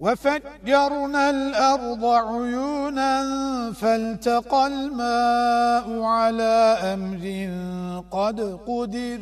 وفجرنا الأرض عيونا فالتقى الماء على أمر قد قدر